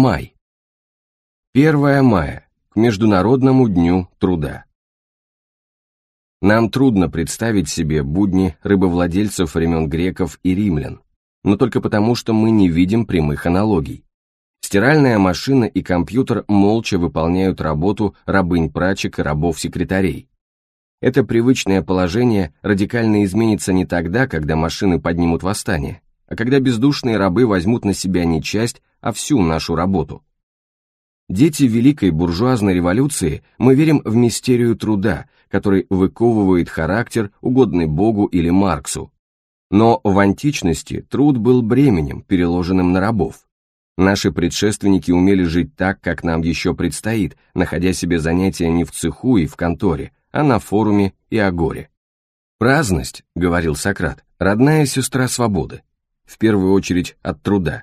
май. 1 мая, к Международному дню труда. Нам трудно представить себе будни рыбовладельцев времен греков и римлян, но только потому, что мы не видим прямых аналогий. Стиральная машина и компьютер молча выполняют работу рабынь-прачек и рабов-секретарей. Это привычное положение радикально изменится не тогда, когда машины поднимут восстание, а когда бездушные рабы возьмут на себя не часть, а всю нашу работу. Дети великой буржуазной революции, мы верим в мистерию труда, который выковывает характер, угодный Богу или Марксу. Но в античности труд был бременем, переложенным на рабов. Наши предшественники умели жить так, как нам еще предстоит, находя себе занятия не в цеху и в конторе, а на форуме и агоре. «Праздность», — говорил Сократ, — «родная сестра свободы в первую очередь от труда.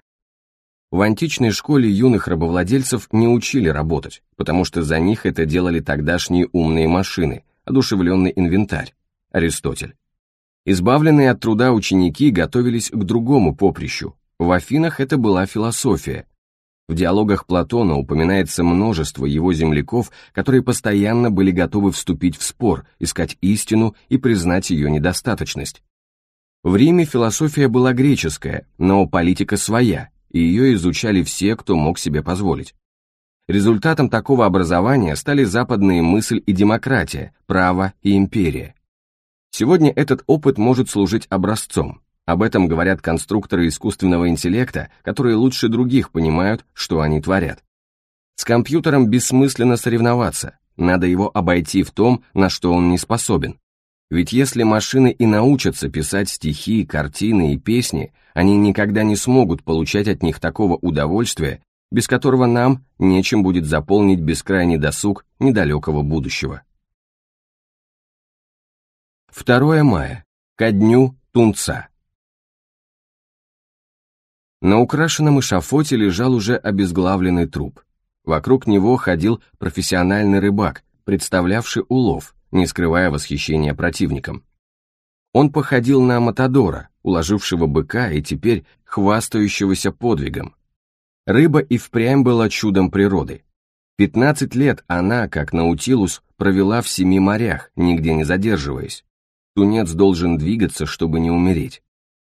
В античной школе юных рабовладельцев не учили работать, потому что за них это делали тогдашние умные машины, одушевленный инвентарь, Аристотель. Избавленные от труда ученики готовились к другому поприщу. В Афинах это была философия. В диалогах Платона упоминается множество его земляков, которые постоянно были готовы вступить в спор, искать истину и признать ее недостаточность. В Риме философия была греческая, но политика своя, и ее изучали все, кто мог себе позволить. Результатом такого образования стали западные мысль и демократия, право и империя. Сегодня этот опыт может служить образцом. Об этом говорят конструкторы искусственного интеллекта, которые лучше других понимают, что они творят. С компьютером бессмысленно соревноваться, надо его обойти в том, на что он не способен. Ведь если машины и научатся писать стихи, картины и песни, они никогда не смогут получать от них такого удовольствия, без которого нам нечем будет заполнить бескрайний досуг недалекого будущего. 2 мая. Ко дню Тунца. На украшенном эшафоте лежал уже обезглавленный труп. Вокруг него ходил профессиональный рыбак, представлявший улов, не скрывая восхищения противником. Он походил на Матадора, уложившего быка и теперь хвастающегося подвигом. Рыба и впрямь была чудом природы. 15 лет она, как Наутилус, провела в семи морях, нигде не задерживаясь. Тунец должен двигаться, чтобы не умереть.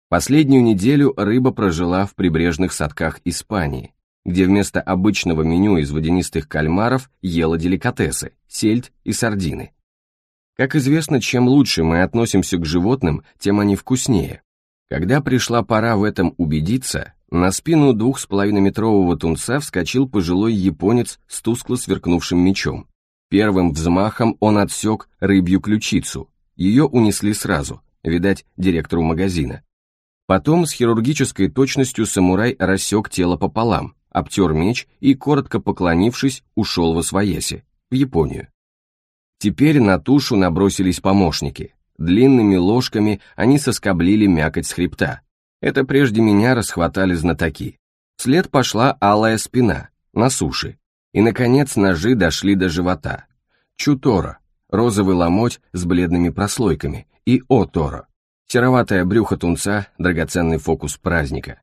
Последнюю неделю рыба прожила в прибрежных садках Испании, где вместо обычного меню из водянистых кальмаров ела деликатесы, сельдь и сардины. Как известно, чем лучше мы относимся к животным, тем они вкуснее. Когда пришла пора в этом убедиться, на спину двух с половиной метрового тунца вскочил пожилой японец с тускло сверкнувшим мечом. Первым взмахом он отсек рыбью ключицу. Ее унесли сразу, видать, директору магазина. Потом с хирургической точностью самурай рассек тело пополам, обтер меч и, коротко поклонившись, ушел во свояси, в Японию. Теперь на тушу набросились помощники. Длинными ложками они соскоблили мякоть с хребта. Это прежде меня расхватали знатоки. След пошла алая спина, на суше. И, наконец, ножи дошли до живота. Чутора, розовый ломоть с бледными прослойками, и отора, сероватое брюхо тунца, драгоценный фокус праздника.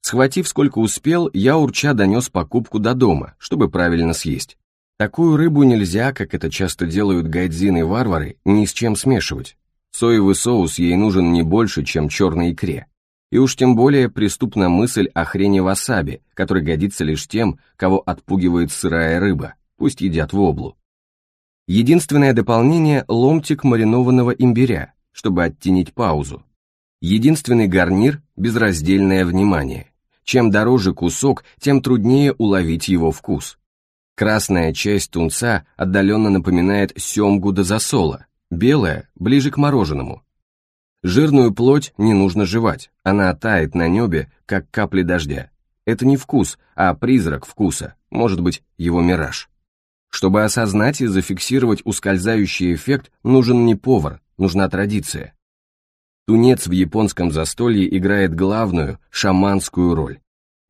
Схватив сколько успел, я урча донес покупку до дома, чтобы правильно съесть. Такую рыбу нельзя, как это часто делают гайдзины-варвары, ни с чем смешивать. Соевый соус ей нужен не больше, чем черной икре. И уж тем более преступна мысль о хрене васаби, который годится лишь тем, кого отпугивает сырая рыба, пусть едят в облу. Единственное дополнение – ломтик маринованного имбиря, чтобы оттенить паузу. Единственный гарнир – безраздельное внимание. Чем дороже кусок, тем труднее уловить его вкус. Красная часть тунца отдаленно напоминает семгу до засола, белая – ближе к мороженому. Жирную плоть не нужно жевать, она тает на небе, как капли дождя. Это не вкус, а призрак вкуса, может быть, его мираж. Чтобы осознать и зафиксировать ускользающий эффект, нужен не повар, нужна традиция. Тунец в японском застолье играет главную, шаманскую роль.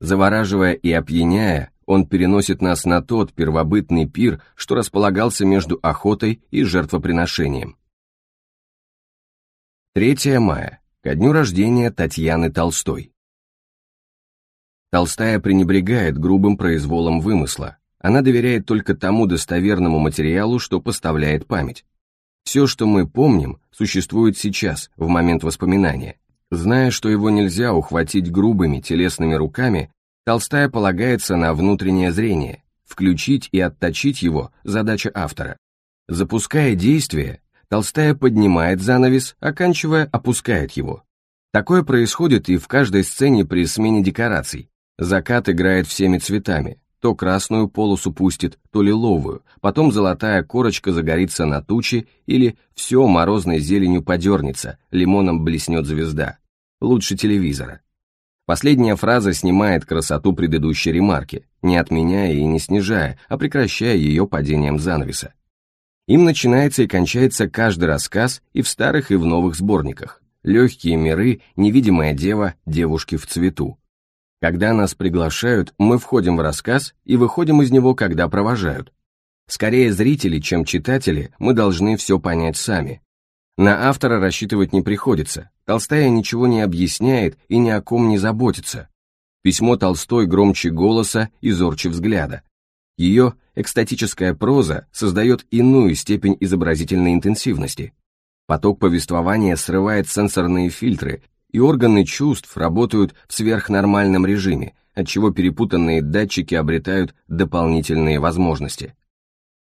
Завораживая и опьяняя, он переносит нас на тот первобытный пир, что располагался между охотой и жертвоприношением. 3 мая, ко дню рождения Татьяны Толстой. Толстая пренебрегает грубым произволом вымысла. Она доверяет только тому достоверному материалу, что поставляет память. Все, что мы помним, существует сейчас, в момент воспоминания. Зная, что его нельзя ухватить грубыми телесными руками, Толстая полагается на внутреннее зрение, включить и отточить его – задача автора. Запуская действие, Толстая поднимает занавес, оканчивая опускает его. Такое происходит и в каждой сцене при смене декораций. Закат играет всеми цветами, то красную полосу пустит, то лиловую, потом золотая корочка загорится на туче или все морозной зеленью подернется, лимоном блеснет звезда. Лучше телевизора. Последняя фраза снимает красоту предыдущей ремарки, не отменяя и не снижая, а прекращая ее падением занавеса. Им начинается и кончается каждый рассказ и в старых, и в новых сборниках. «Легкие миры», «Невидимая дева», «Девушки в цвету». Когда нас приглашают, мы входим в рассказ и выходим из него, когда провожают. Скорее зрители, чем читатели, мы должны все понять сами, на автора рассчитывать не приходится, Толстая ничего не объясняет и ни о ком не заботится. Письмо Толстой громче голоса и зорче взгляда. Ее экстатическая проза создает иную степень изобразительной интенсивности. Поток повествования срывает сенсорные фильтры, и органы чувств работают в сверхнормальном режиме, отчего перепутанные датчики обретают дополнительные возможности.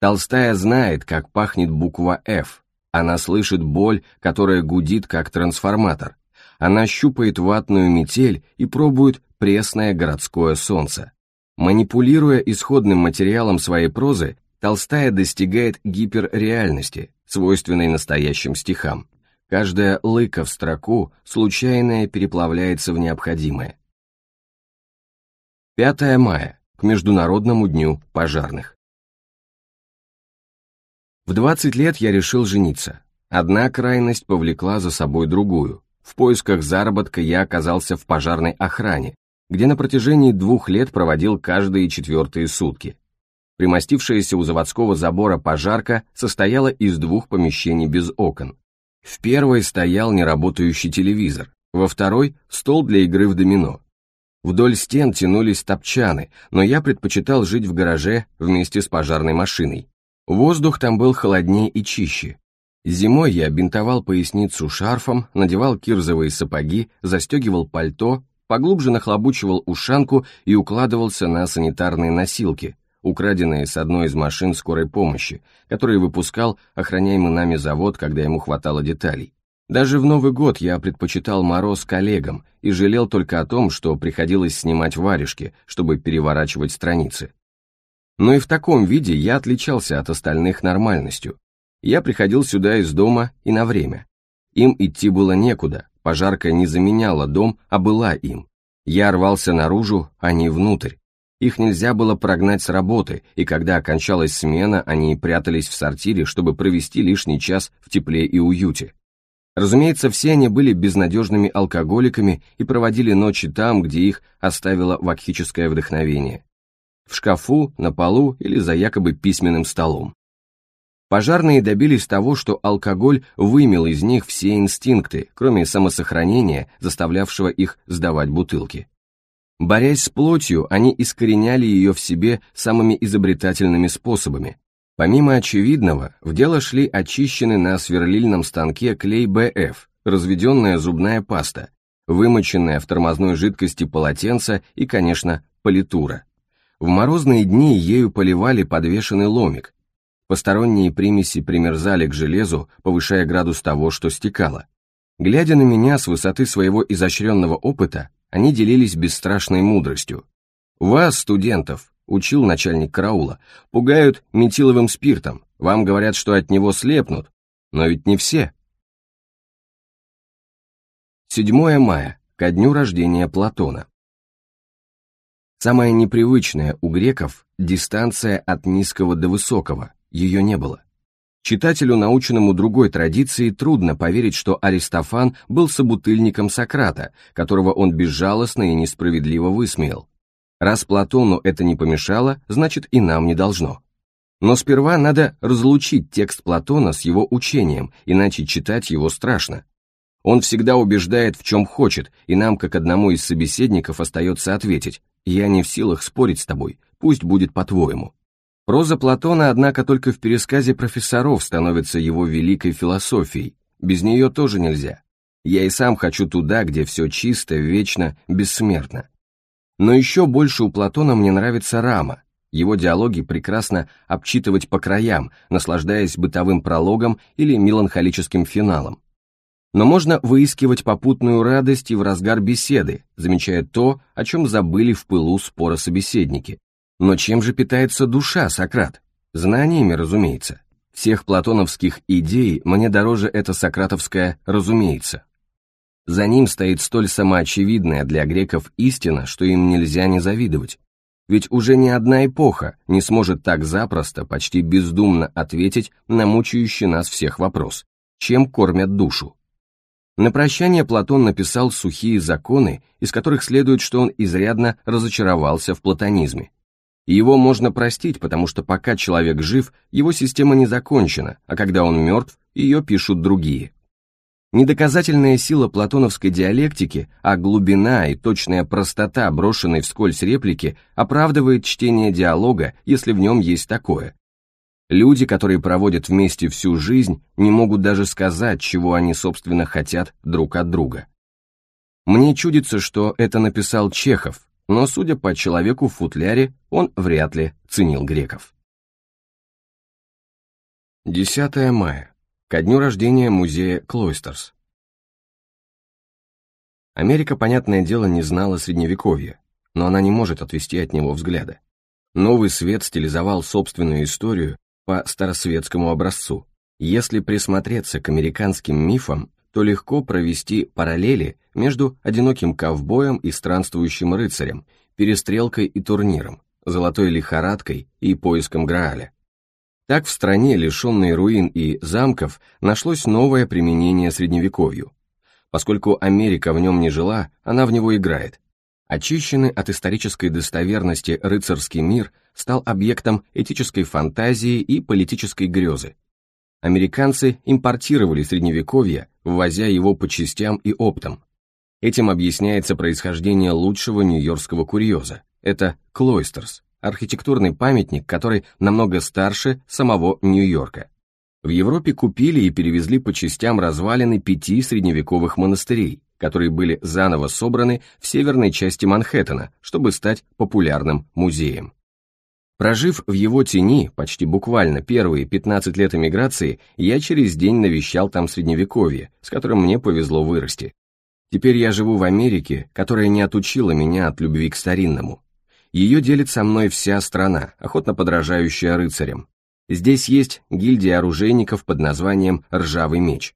Толстая знает, как пахнет буква F. Она слышит боль, которая гудит как трансформатор. Она щупает ватную метель и пробует пресное городское солнце. Манипулируя исходным материалом своей прозы, Толстая достигает гиперреальности, свойственной настоящим стихам. Каждая лыка в строку случайная переплавляется в необходимое. 5 мая, к Международному дню пожарных. В 20 лет я решил жениться. Одна крайность повлекла за собой другую. В поисках заработка я оказался в пожарной охране, где на протяжении двух лет проводил каждые четвертые сутки. Примостившаяся у заводского забора пожарка состояла из двух помещений без окон. В первой стоял неработающий телевизор, во второй – стол для игры в домино. Вдоль стен тянулись топчаны, но я предпочитал жить в гараже вместе с пожарной машиной. Воздух там был холоднее и чище. Зимой я бинтовал поясницу шарфом, надевал кирзовые сапоги, застегивал пальто, поглубже нахлобучивал ушанку и укладывался на санитарные носилки, украденные с одной из машин скорой помощи, которые выпускал охраняемый нами завод, когда ему хватало деталей. Даже в Новый год я предпочитал мороз коллегам и жалел только о том, что приходилось снимать варежки, чтобы переворачивать страницы. Но и в таком виде я отличался от остальных нормальностью. Я приходил сюда из дома и на время. Им идти было некуда, пожарка не заменяла дом, а была им. Я рвался наружу, а не внутрь. Их нельзя было прогнать с работы, и когда окончалась смена, они прятались в сортире, чтобы провести лишний час в тепле и уюте. Разумеется, все они были безнадежными алкоголиками и проводили ночи там, где их оставило вакхическое вдохновение в шкафу, на полу или за якобы письменным столом. Пожарные добились того, что алкоголь вымел из них все инстинкты, кроме самосохранения, заставлявшего их сдавать бутылки. Борясь с плотью, они искореняли ее в себе самыми изобретательными способами. Помимо очевидного, в дело шли очищенный на сверлильном станке клей БФ, разведенная зубная паста, вымоченная в тормозной жидкости полотенце и, конечно, политура. В морозные дни ею поливали подвешенный ломик. Посторонние примеси примерзали к железу, повышая градус того, что стекало. Глядя на меня с высоты своего изощренного опыта, они делились бесстрашной мудростью. «Вас, студентов», — учил начальник караула, — «пугают метиловым спиртом, вам говорят, что от него слепнут, но ведь не все». 7 мая, ко дню рождения Платона. Самое непривычное у греков – дистанция от низкого до высокого, ее не было. Читателю, наученному другой традиции, трудно поверить, что Аристофан был собутыльником Сократа, которого он безжалостно и несправедливо высмеял. Раз Платону это не помешало, значит и нам не должно. Но сперва надо разлучить текст Платона с его учением, иначе читать его страшно. Он всегда убеждает в чем хочет, и нам, как одному из собеседников, остается ответить я не в силах спорить с тобой, пусть будет по-твоему. Проза Платона, однако, только в пересказе профессоров становится его великой философией, без нее тоже нельзя. Я и сам хочу туда, где все чисто, вечно, бессмертно. Но еще больше у Платона мне нравится рама. Его диалоги прекрасно обчитывать по краям, наслаждаясь бытовым прологом или меланхолическим финалом. Но можно выискивать попутную радость и в разгар беседы, замечая то, о чем забыли в пылу спора собеседники. Но чем же питается душа, Сократ? Знаниями, разумеется. Всех платоновских идей мне дороже это сократовское «разумеется». За ним стоит столь самоочевидная для греков истина, что им нельзя не завидовать. Ведь уже ни одна эпоха не сможет так запросто, почти бездумно ответить на мучающий нас всех вопрос. Чем кормят душу? На прощание Платон написал сухие законы, из которых следует, что он изрядно разочаровался в платонизме. Его можно простить, потому что пока человек жив, его система не закончена, а когда он мертв, ее пишут другие. Недоказательная сила платоновской диалектики, а глубина и точная простота брошенной вскользь реплики оправдывает чтение диалога, если в нем есть такое, Люди, которые проводят вместе всю жизнь, не могут даже сказать, чего они, собственно, хотят друг от друга. Мне чудится, что это написал Чехов, но, судя по человеку в футляре, он вряд ли ценил греков. 10 мая. Ко дню рождения музея Клойстерс. Америка, понятное дело, не знала Средневековья, но она не может отвести от него взгляда. Новый свет стилизовал собственную историю, по старосветскому образцу. Если присмотреться к американским мифам, то легко провести параллели между одиноким ковбоем и странствующим рыцарем, перестрелкой и турниром, золотой лихорадкой и поиском Грааля. Так в стране, лишенной руин и замков, нашлось новое применение средневековью. Поскольку Америка в нем не жила, она в него играет, Очищенный от исторической достоверности рыцарский мир стал объектом этической фантазии и политической грезы. Американцы импортировали средневековье, ввозя его по частям и оптом. Этим объясняется происхождение лучшего нью-йоркского курьеза. Это Клойстерс, архитектурный памятник, который намного старше самого Нью-Йорка. В Европе купили и перевезли по частям развалины пяти средневековых монастырей, которые были заново собраны в северной части Манхэттена, чтобы стать популярным музеем. Прожив в его тени почти буквально первые 15 лет эмиграции, я через день навещал там средневековье, с которым мне повезло вырасти. Теперь я живу в Америке, которая не отучила меня от любви к старинному. Ее делит со мной вся страна, охотно подражающая рыцарям. Здесь есть гильдия оружейников под названием «Ржавый меч»,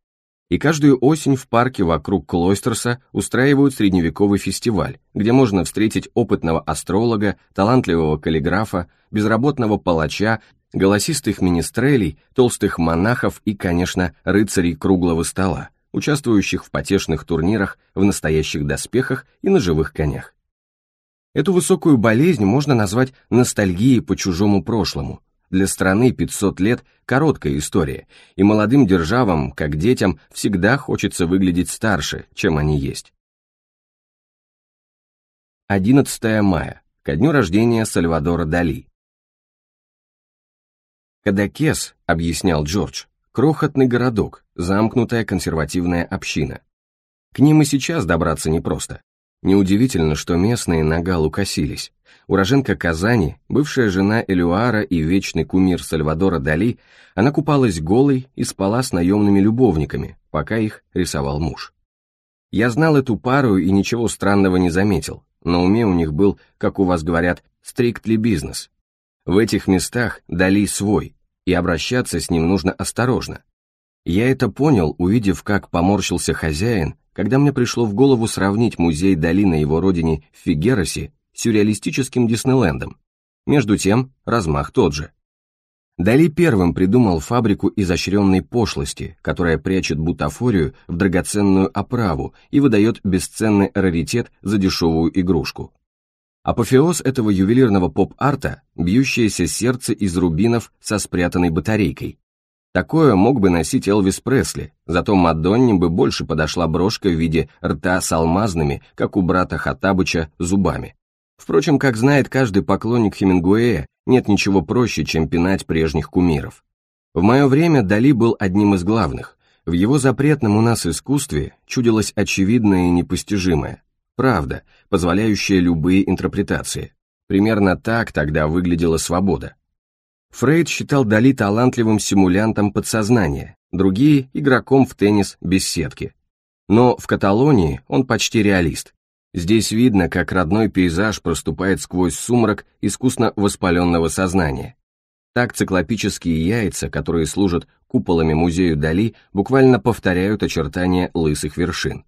и каждую осень в парке вокруг Клойстерса устраивают средневековый фестиваль, где можно встретить опытного астролога, талантливого каллиграфа, безработного палача, голосистых министрелей, толстых монахов и, конечно, рыцарей круглого стола, участвующих в потешных турнирах, в настоящих доспехах и на живых конях. Эту высокую болезнь можно назвать ностальгией по чужому прошлому, для страны 500 лет – короткая история, и молодым державам, как детям, всегда хочется выглядеть старше, чем они есть. 11 мая, ко дню рождения Сальвадора Дали. Кадакес, объяснял Джордж, крохотный городок, замкнутая консервативная община. К ним и сейчас добраться непросто. Неудивительно, что местные на Галу косились. Уроженка Казани, бывшая жена Элюара и вечный кумир Сальвадора Дали, она купалась голой и спала с наемными любовниками, пока их рисовал муж. Я знал эту пару и ничего странного не заметил. На уме у них был, как у вас говорят, стриктли бизнес. В этих местах Дали свой, и обращаться с ним нужно осторожно. Я это понял, увидев, как поморщился хозяин, когда мне пришло в голову сравнить музей Дали на его родине в Фигеросе сюрреалистическим Диснейлендом. Между тем, размах тот же. Дали первым придумал фабрику изощренной пошлости, которая прячет бутафорию в драгоценную оправу и выдает бесценный раритет за дешевую игрушку. Апофеоз этого ювелирного поп-арта – бьющееся сердце из рубинов со спрятанной батарейкой. Такое мог бы носить Элвис Пресли, зато Мадонне бы больше подошла брошка в виде рта с алмазными, как у брата Хатабыча, зубами. Впрочем, как знает каждый поклонник Хемингуэя, нет ничего проще, чем пинать прежних кумиров. В мое время Дали был одним из главных. В его запретном у нас искусстве чудилось очевидное и непостижимое. Правда, позволяющая любые интерпретации. Примерно так тогда выглядела свобода. Фрейд считал Дали талантливым симулянтом подсознания, другие – игроком в теннис без сетки. Но в Каталонии он почти реалист. Здесь видно, как родной пейзаж проступает сквозь сумрак искусно воспаленного сознания. Так циклопические яйца, которые служат куполами музею Дали, буквально повторяют очертания лысых вершин.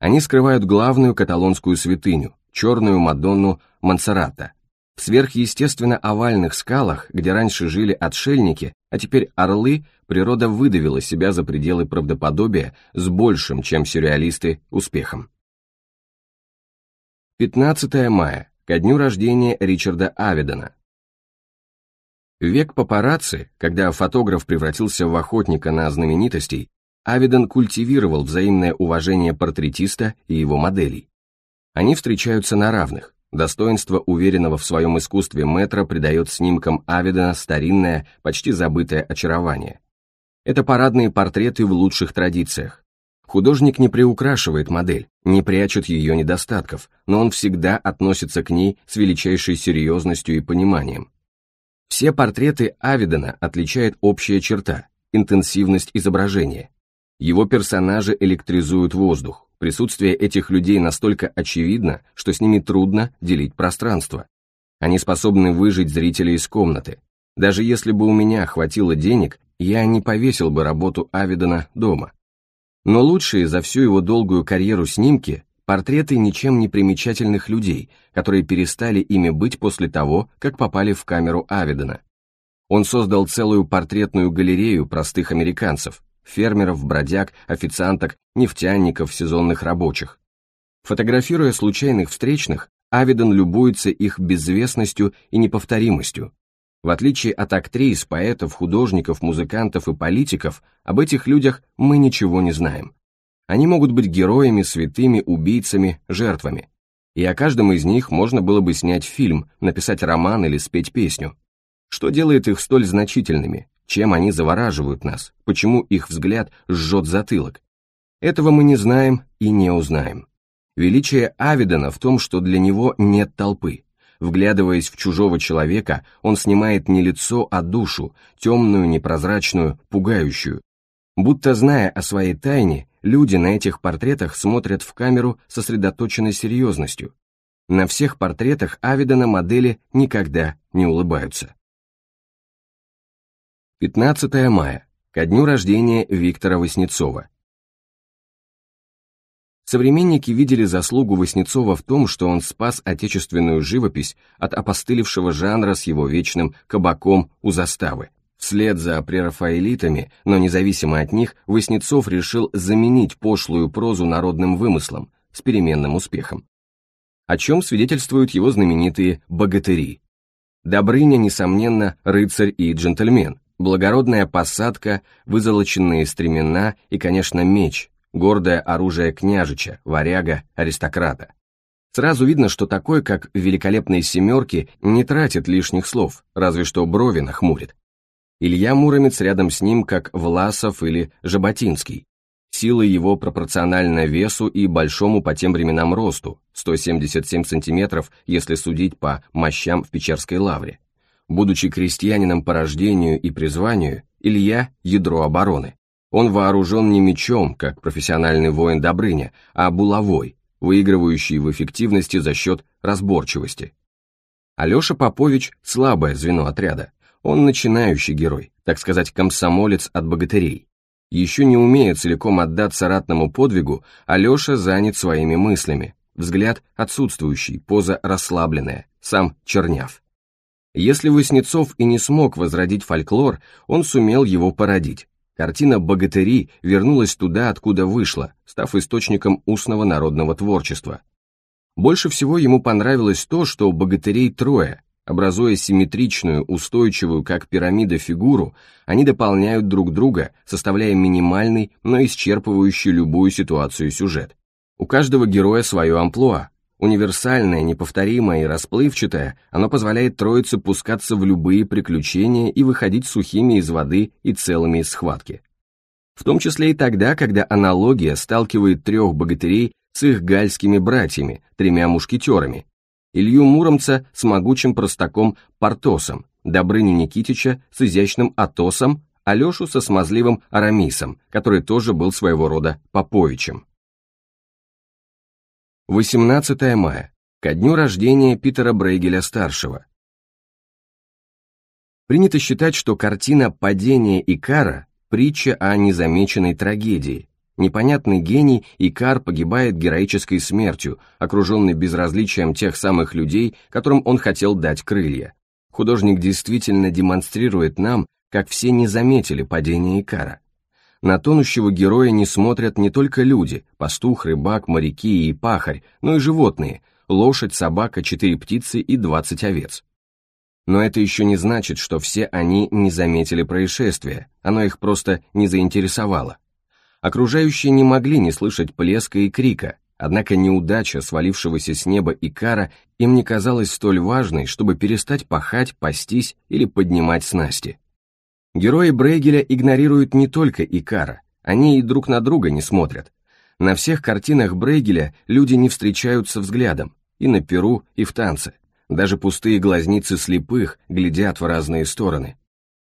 Они скрывают главную каталонскую святыню, черную Мадонну Монсеррата. В сверхъестественно овальных скалах, где раньше жили отшельники, а теперь орлы, природа выдавила себя за пределы правдоподобия с большим, чем сюрреалисты, успехом. 15 мая, ко дню рождения Ричарда Авидена. Век папарацци, когда фотограф превратился в охотника на знаменитостей, Авиден культивировал взаимное уважение портретиста и его моделей. Они встречаются на равных. Достоинство уверенного в своем искусстве метра придает снимкам Авидена старинное, почти забытое очарование. Это парадные портреты в лучших традициях, Художник не приукрашивает модель, не прячет ее недостатков, но он всегда относится к ней с величайшей серьезностью и пониманием. Все портреты Авидена отличает общая черта – интенсивность изображения. Его персонажи электризуют воздух. Присутствие этих людей настолько очевидно, что с ними трудно делить пространство. Они способны выжить зрителей из комнаты. Даже если бы у меня хватило денег, я не повесил бы работу Авидена дома. Но лучшие за всю его долгую карьеру снимки – портреты ничем не примечательных людей, которые перестали ими быть после того, как попали в камеру Аведена. Он создал целую портретную галерею простых американцев – фермеров, бродяг, официанток, нефтяников, сезонных рабочих. Фотографируя случайных встречных, Авидон любуется их безвестностью и неповторимостью, в отличие от актрис, поэтов, художников, музыкантов и политиков, об этих людях мы ничего не знаем. Они могут быть героями, святыми, убийцами, жертвами. И о каждом из них можно было бы снять фильм, написать роман или спеть песню. Что делает их столь значительными? Чем они завораживают нас? Почему их взгляд жжет затылок? Этого мы не знаем и не узнаем. Величие Авидена в том, что для него нет толпы, Вглядываясь в чужого человека, он снимает не лицо, а душу, темную, непрозрачную, пугающую. Будто зная о своей тайне, люди на этих портретах смотрят в камеру сосредоточенной серьезностью. На всех портретах Авидена модели никогда не улыбаются. 15 мая, ко дню рождения Виктора Васнецова. Современники видели заслугу Васнецова в том, что он спас отечественную живопись от опостылевшего жанра с его вечным кабаком у заставы. Вслед за прерафаэлитами, но независимо от них, Васнецов решил заменить пошлую прозу народным вымыслом с переменным успехом. О чем свидетельствуют его знаменитые «богатыри». Добрыня, несомненно, рыцарь и джентльмен, благородная посадка, вызолоченные стремена и, конечно, меч, гордое оружие княжича, варяга, аристократа. Сразу видно, что такой, как в «Великолепной семерке», не тратит лишних слов, разве что брови нахмурит. Илья Муромец рядом с ним, как Власов или Жаботинский. Сила его пропорциональна весу и большому по тем временам росту, 177 сантиметров, если судить по мощам в Печерской лавре. Будучи крестьянином по рождению и призванию, Илья – ядро обороны. Он вооружен не мечом, как профессиональный воин Добрыня, а булавой, выигрывающий в эффективности за счет разборчивости. Алеша Попович – слабое звено отряда. Он начинающий герой, так сказать, комсомолец от богатырей. Еще не умея целиком отдаться ратному подвигу, Алеша занят своими мыслями. Взгляд отсутствующий, поза расслабленная, сам черняв. Если Воснецов и не смог возродить фольклор, он сумел его породить, Картина «Богатыри» вернулась туда, откуда вышла, став источником устного народного творчества. Больше всего ему понравилось то, что богатырей трое, образуя симметричную, устойчивую, как пирамида, фигуру, они дополняют друг друга, составляя минимальный, но исчерпывающий любую ситуацию сюжет. У каждого героя свое амплуа, Универсальное, неповторимое и расплывчатое, оно позволяет троице пускаться в любые приключения и выходить сухими из воды и целыми из схватки. В том числе и тогда, когда аналогия сталкивает трех богатырей с их гальскими братьями, тремя мушкетерами, Илью Муромца с могучим простаком Портосом, Добрыню Никитича с изящным Атосом, Алешу со смазливым Арамисом, который тоже был своего рода Поповичем. 18 мая, ко дню рождения Питера Брейгеля-старшего. Принято считать, что картина «Падение Икара» – притча о незамеченной трагедии. Непонятный гений Икар погибает героической смертью, окруженный безразличием тех самых людей, которым он хотел дать крылья. Художник действительно демонстрирует нам, как все не заметили падение Икара. На тонущего героя не смотрят не только люди, пастух, рыбак, моряки и пахарь, но и животные, лошадь, собака, четыре птицы и двадцать овец. Но это еще не значит, что все они не заметили происшествия, оно их просто не заинтересовало. Окружающие не могли не слышать плеска и крика, однако неудача свалившегося с неба Икара им не казалась столь важной, чтобы перестать пахать, пастись или поднимать снасти. Герои Брейгеля игнорируют не только Икара, они и друг на друга не смотрят. На всех картинах Брейгеля люди не встречаются взглядом, и на перу, и в танце. Даже пустые глазницы слепых глядят в разные стороны.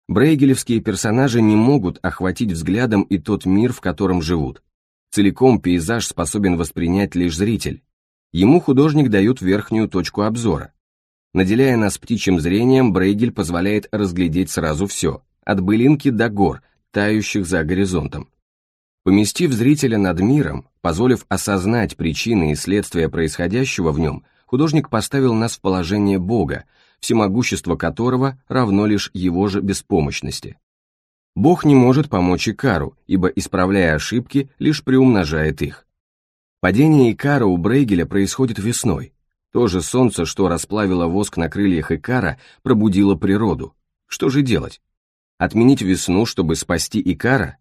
Брейгелевские персонажи не могут охватить взглядом и тот мир, в котором живут. Целиком пейзаж способен воспринять лишь зритель. Ему художник дает верхнюю точку обзора. Наделяя нас птичьим зрением, Брейгель позволяет разглядеть сразу все, от былинки до гор, тающих за горизонтом. Поместив зрителя над миром, позволив осознать причины и следствия происходящего в нем, художник поставил нас в положение Бога, всемогущество которого равно лишь его же беспомощности. Бог не может помочь Икару, ибо, исправляя ошибки, лишь приумножает их. Падение Икара у Брейгеля происходит весной. То же солнце, что расплавило воск на крыльях Икара, пробудило природу. Что же делать? Отменить весну, чтобы спасти Икара?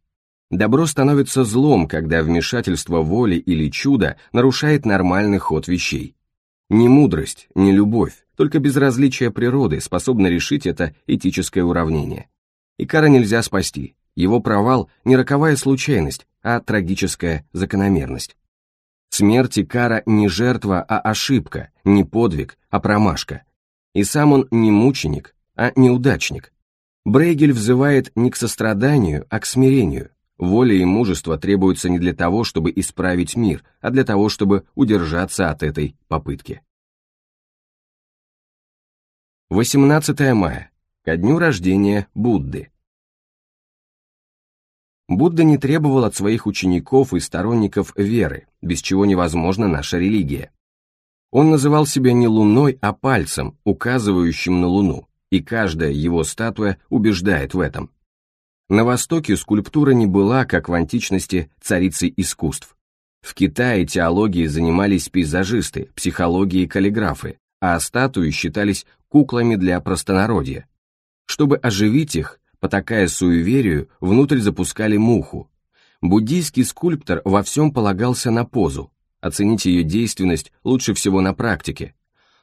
Добро становится злом, когда вмешательство воли или чуда нарушает нормальный ход вещей. Не мудрость, не любовь, только безразличие природы способно решить это этическое уравнение. Икара нельзя спасти, его провал не роковая случайность, а трагическая закономерность. Смерть Икара не жертва, а ошибка, не подвиг, а промашка. И сам он не мученик, а неудачник, Брейгель взывает не к состраданию, а к смирению. Воля и мужество требуются не для того, чтобы исправить мир, а для того, чтобы удержаться от этой попытки. 18 мая. Ко дню рождения Будды. Будда не требовал от своих учеников и сторонников веры, без чего невозможна наша религия. Он называл себя не луной, а пальцем, указывающим на луну, и каждая его статуя убеждает в этом. На Востоке скульптура не была, как в античности, царицей искусств. В Китае теологией занимались пейзажисты, психологией каллиграфы, а статуи считались куклами для простонародья. Чтобы оживить их, потакая суеверию, внутрь запускали муху. Буддийский скульптор во всем полагался на позу. Оценить ее действенность лучше всего на практике.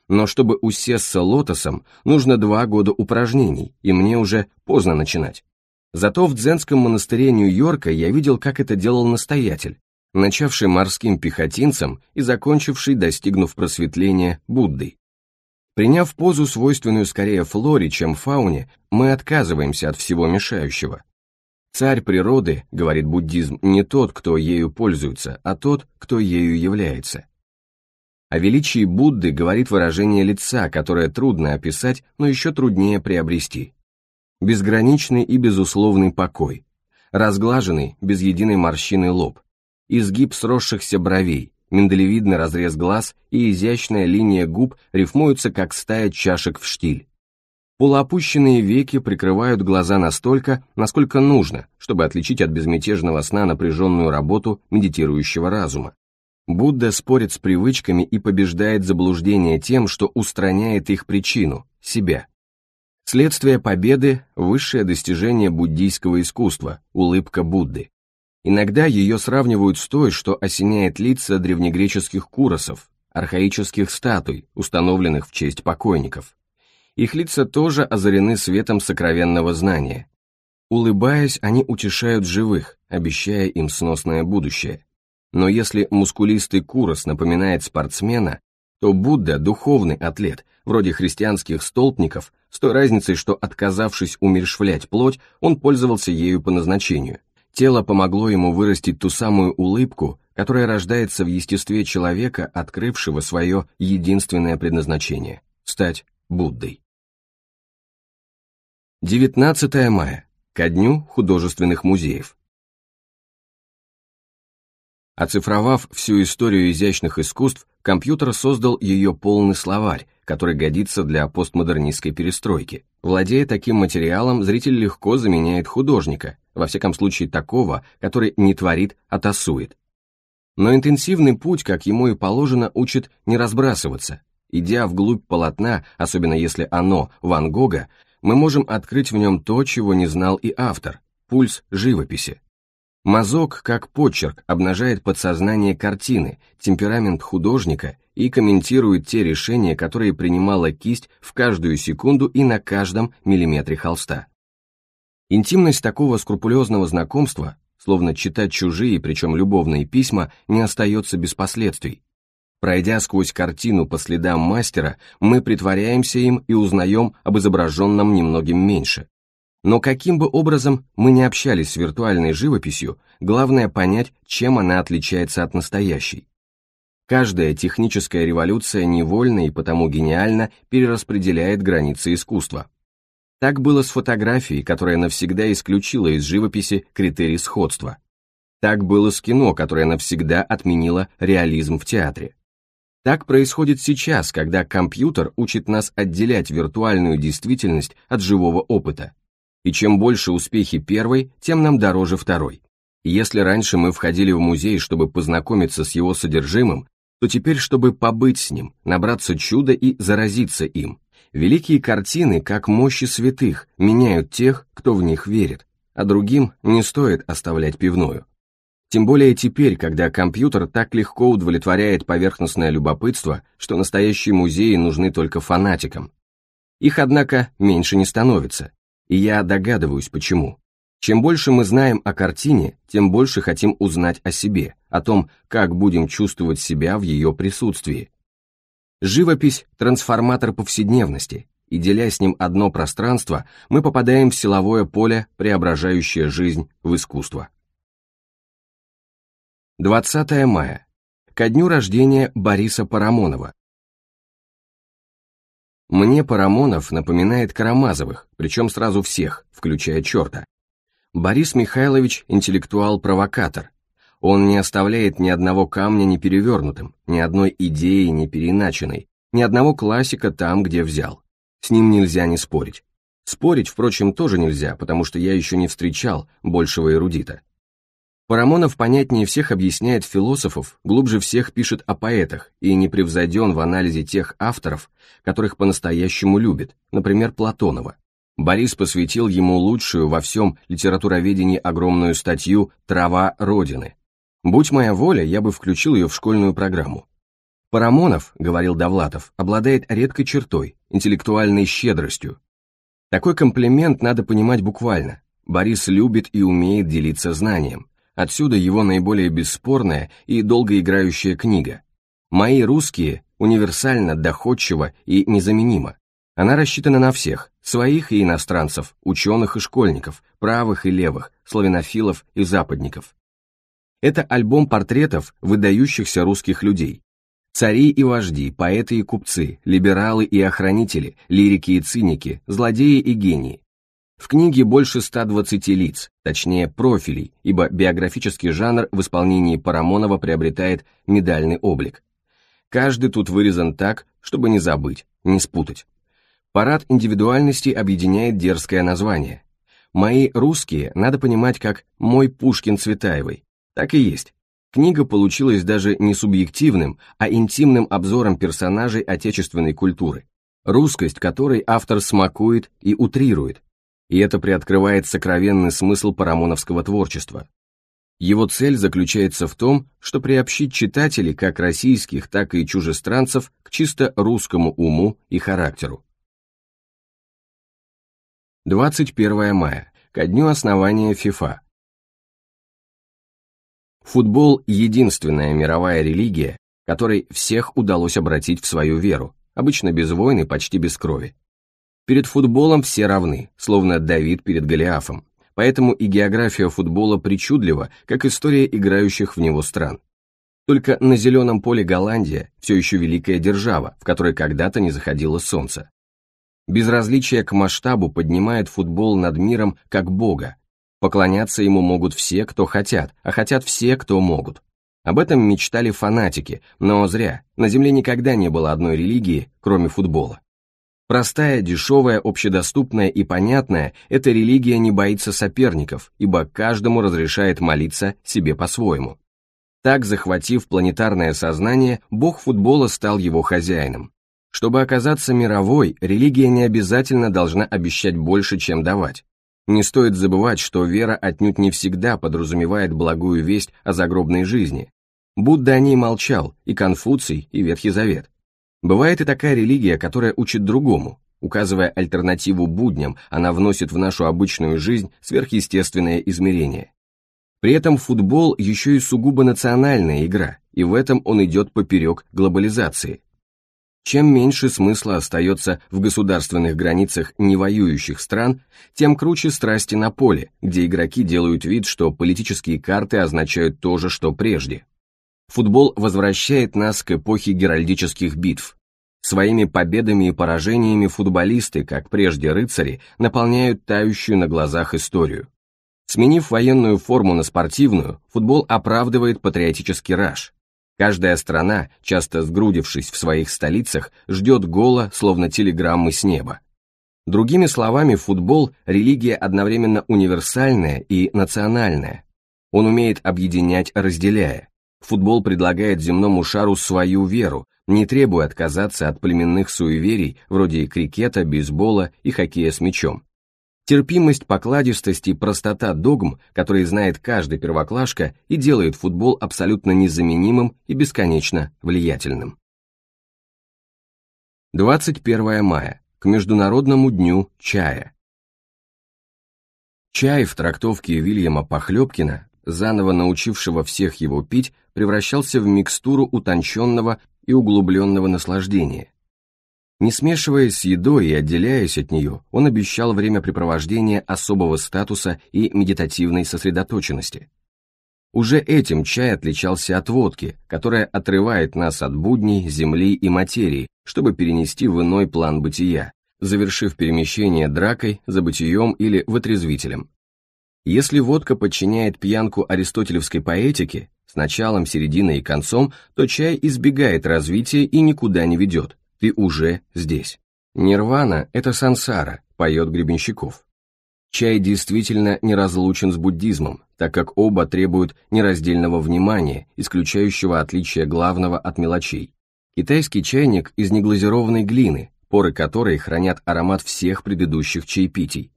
Но чтобы усесться лотосом, нужно два года упражнений, и мне уже поздно начинать. Зато в дзенском монастыре Нью-Йорка я видел, как это делал настоятель, начавший морским пехотинцем и закончивший, достигнув просветления, Буддой. Приняв позу, свойственную скорее флоре, чем фауне, мы отказываемся от всего мешающего. «Царь природы», — говорит буддизм, — не тот, кто ею пользуется, а тот, кто ею является. О величии Будды говорит выражение лица, которое трудно описать, но еще труднее приобрести. Безграничный и безусловный покой. Разглаженный, без единой морщины лоб. Изгиб сросшихся бровей, миндалевидный разрез глаз и изящная линия губ рифмуются, как стая чашек в штиль. Полуопущенные веки прикрывают глаза настолько, насколько нужно, чтобы отличить от безмятежного сна напряженную работу медитирующего разума. Будда спорит с привычками и побеждает заблуждение тем, что устраняет их причину – себя. Следствие победы – высшее достижение буддийского искусства – улыбка Будды. Иногда ее сравнивают с той, что осеняет лица древнегреческих куросов, архаических статуй, установленных в честь покойников. Их лица тоже озарены светом сокровенного знания. Улыбаясь, они утешают живых, обещая им сносное будущее. Но если мускулистый Курос напоминает спортсмена, то Будда – духовный атлет, вроде христианских столпников, с той разницей, что отказавшись умершвлять плоть, он пользовался ею по назначению. Тело помогло ему вырастить ту самую улыбку, которая рождается в естестве человека, открывшего свое единственное предназначение – стать Буддой. 19 мая. Ко дню художественных музеев. Оцифровав всю историю изящных искусств, компьютер создал ее полный словарь, который годится для постмодернистской перестройки. Владея таким материалом, зритель легко заменяет художника, во всяком случае такого, который не творит, а тасует. Но интенсивный путь, как ему и положено, учит не разбрасываться. Идя вглубь полотна, особенно если оно Ван Гога, мы можем открыть в нем то, чего не знал и автор – пульс живописи. Мазок, как почерк, обнажает подсознание картины, темперамент художника и комментирует те решения, которые принимала кисть в каждую секунду и на каждом миллиметре холста. Интимность такого скрупулезного знакомства, словно читать чужие, причем любовные письма, не остается без последствий. Пройдя сквозь картину по следам мастера, мы притворяемся им и узнаем об изображенном немногим меньше. Но каким бы образом мы ни общались с виртуальной живописью, главное понять, чем она отличается от настоящей. Каждая техническая революция невольно и потому гениально перераспределяет границы искусства. Так было с фотографией, которая навсегда исключила из живописи критерий сходства. Так было с кино, которое навсегда отменило реализм в театре. Так происходит сейчас, когда компьютер учит нас отделять виртуальную действительность от живого опыта и чем больше успехи первой, тем нам дороже второй. Если раньше мы входили в музей, чтобы познакомиться с его содержимым, то теперь, чтобы побыть с ним, набраться чуда и заразиться им. Великие картины, как мощи святых, меняют тех, кто в них верит, а другим не стоит оставлять пивную. Тем более теперь, когда компьютер так легко удовлетворяет поверхностное любопытство, что настоящие музеи нужны только фанатикам. Их, однако, меньше не становится, и я догадываюсь, почему. Чем больше мы знаем о картине, тем больше хотим узнать о себе, о том, как будем чувствовать себя в ее присутствии. Живопись – трансформатор повседневности, и деля с ним одно пространство, мы попадаем в силовое поле, преображающее жизнь в искусство. 20 мая. Ко дню рождения Бориса Парамонова, мне Парамонов напоминает Карамазовых, причем сразу всех, включая черта. Борис Михайлович – интеллектуал-провокатор. Он не оставляет ни одного камня неперевернутым, ни одной идеи не переначенной, ни одного классика там, где взял. С ним нельзя не спорить. Спорить, впрочем, тоже нельзя, потому что я еще не встречал большего эрудита. Парамонов понятнее всех объясняет философов, глубже всех пишет о поэтах и не превзойден в анализе тех авторов, которых по-настоящему любит, например, Платонова. Борис посвятил ему лучшую во всем литературоведении огромную статью «Трава Родины». Будь моя воля, я бы включил ее в школьную программу. Парамонов, говорил Довлатов, обладает редкой чертой, интеллектуальной щедростью. Такой комплимент надо понимать буквально. Борис любит и умеет делиться знанием, Отсюда его наиболее бесспорная и долгоиграющая книга. «Мои русские» универсально, доходчиво и незаменимо. Она рассчитана на всех, своих и иностранцев, ученых и школьников, правых и левых, славянофилов и западников. Это альбом портретов выдающихся русских людей. Цари и вожди, поэты и купцы, либералы и охранители, лирики и циники, злодеи и гении, в книге больше 120 лиц, точнее профилей, ибо биографический жанр в исполнении Парамонова приобретает медальный облик. Каждый тут вырезан так, чтобы не забыть, не спутать. Парад индивидуальностей объединяет дерзкое название. «Мои русские» надо понимать как «Мой Пушкин Цветаевой». Так и есть. Книга получилась даже не субъективным, а интимным обзором персонажей отечественной культуры, русскость которой автор смакует и утрирует, и это приоткрывает сокровенный смысл парамоновского творчества. Его цель заключается в том, что приобщить читателей как российских, так и чужестранцев к чисто русскому уму и характеру. 21 мая, ко дню основания ФИФА. Футбол – единственная мировая религия, которой всех удалось обратить в свою веру, обычно без войны, почти без крови. Перед футболом все равны, словно Давид перед Голиафом. Поэтому и география футбола причудлива, как история играющих в него стран. Только на зеленом поле Голландия все еще великая держава, в которой когда-то не заходило солнце. Безразличие к масштабу поднимает футбол над миром как бога. Поклоняться ему могут все, кто хотят, а хотят все, кто могут. Об этом мечтали фанатики, но зря, на Земле никогда не было одной религии, кроме футбола. Простая, дешевая, общедоступная и понятная, эта религия не боится соперников, ибо каждому разрешает молиться себе по-своему. Так, захватив планетарное сознание, бог футбола стал его хозяином. Чтобы оказаться мировой, религия не обязательно должна обещать больше, чем давать. Не стоит забывать, что вера отнюдь не всегда подразумевает благую весть о загробной жизни. Будда о ней молчал, и Конфуций, и Ветхий Завет. Бывает и такая религия, которая учит другому. Указывая альтернативу будням, она вносит в нашу обычную жизнь сверхъестественное измерение. При этом футбол еще и сугубо национальная игра, и в этом он идет поперек глобализации. Чем меньше смысла остается в государственных границах невоюющих стран, тем круче страсти на поле, где игроки делают вид, что политические карты означают то же, что прежде футбол возвращает нас к эпохе геральдических битв. Своими победами и поражениями футболисты, как прежде рыцари, наполняют тающую на глазах историю. Сменив военную форму на спортивную, футбол оправдывает патриотический раж. Каждая страна, часто сгрудившись в своих столицах, ждет гола, словно телеграммы с неба. Другими словами, футбол – религия одновременно универсальная и национальная. Он умеет объединять, разделяя. Футбол предлагает земному шару свою веру, не требуя отказаться от племенных суеверий вроде крикета, бейсбола и хоккея с мячом. Терпимость, покладистость и простота догм, которые знает каждый первоклашка и делает футбол абсолютно незаменимым и бесконечно влиятельным. 21 мая. К Международному дню чая. Чай в трактовке Вильяма Похлебкина заново научившего всех его пить, превращался в микстуру утонченного и углубленного наслаждения. Не смешиваясь с едой и отделяясь от нее, он обещал времяпрепровождение особого статуса и медитативной сосредоточенности. Уже этим чай отличался от водки, которая отрывает нас от будней, земли и материи, чтобы перенести в иной план бытия, завершив перемещение дракой, забытием или вытрезвителем. Если водка подчиняет пьянку аристотелевской поэтике, с началом, серединой и концом, то чай избегает развития и никуда не ведет. Ты уже здесь. Нирвана – это сансара, поет Гребенщиков. Чай действительно неразлучен с буддизмом, так как оба требуют нераздельного внимания, исключающего отличие главного от мелочей. Китайский чайник из неглазированной глины, поры которой хранят аромат всех предыдущих чаепитий,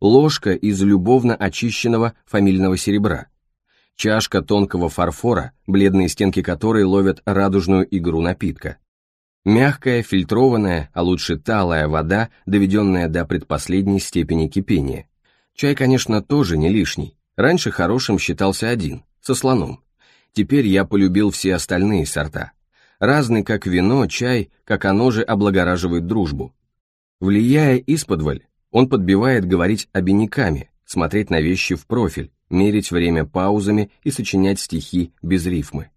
ложка из любовно очищенного фамильного серебра, чашка тонкого фарфора, бледные стенки которой ловят радужную игру напитка, мягкая, фильтрованная, а лучше талая вода, доведенная до предпоследней степени кипения. Чай, конечно, тоже не лишний. Раньше хорошим считался один, со слоном. Теперь я полюбил все остальные сорта. Разный как вино, чай, как оно же облагораживает дружбу. Влияя исподволь, он подбивает говорить обиняками, смотреть на вещи в профиль, мерить время паузами и сочинять стихи без рифмы.